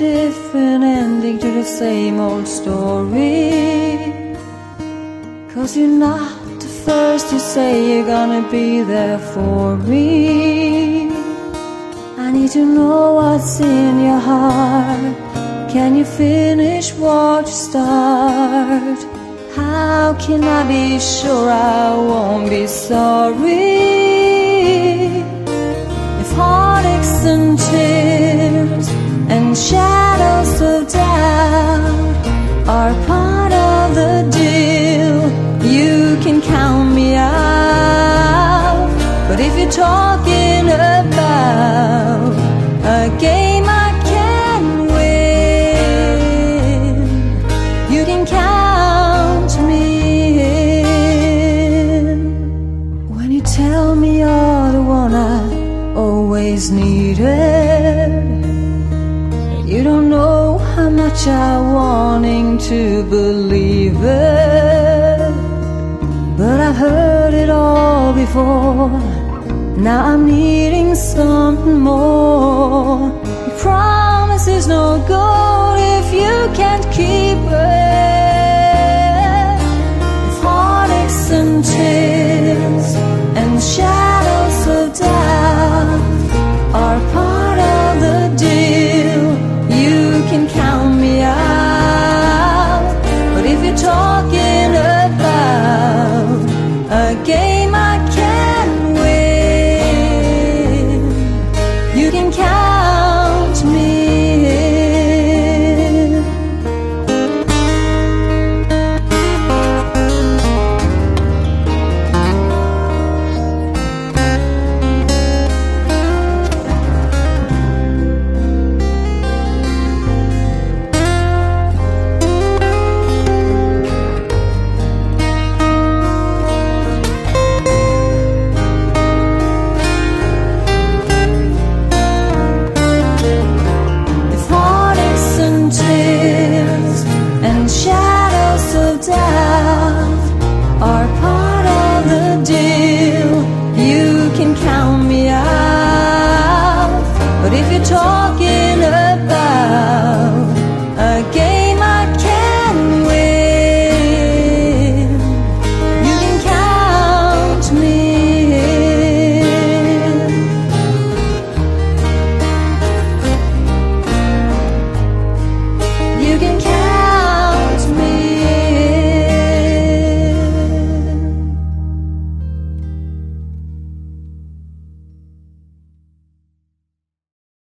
different ending to the same old story. Cause you're not the first to say you're gonna be there for me. I need to know what's in your heart. Can you finish what you start? How can I be sure I won't be sorry? The deal, you can count me out. But if you're talking about a game much I'm wanting to believe it. But I've heard it all before. Now I'm needing something more. Your promise is no good 저 talking about?